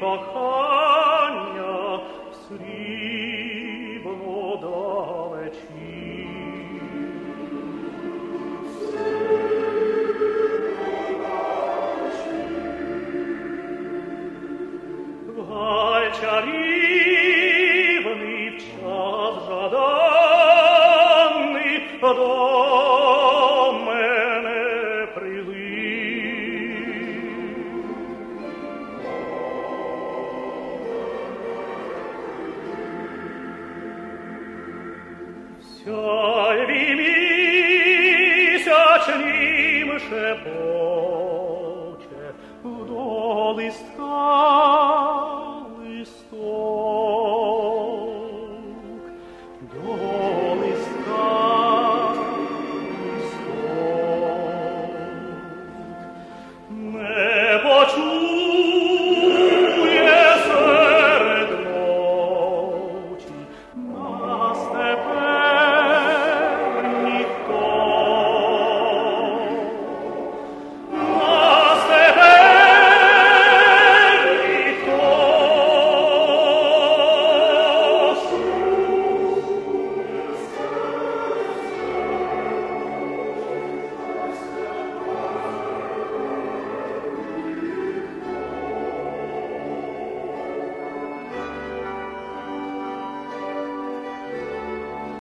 кохання срібно далечі. Гай чарівний в час жаданий до Тяльви місячнім шепоче вдоль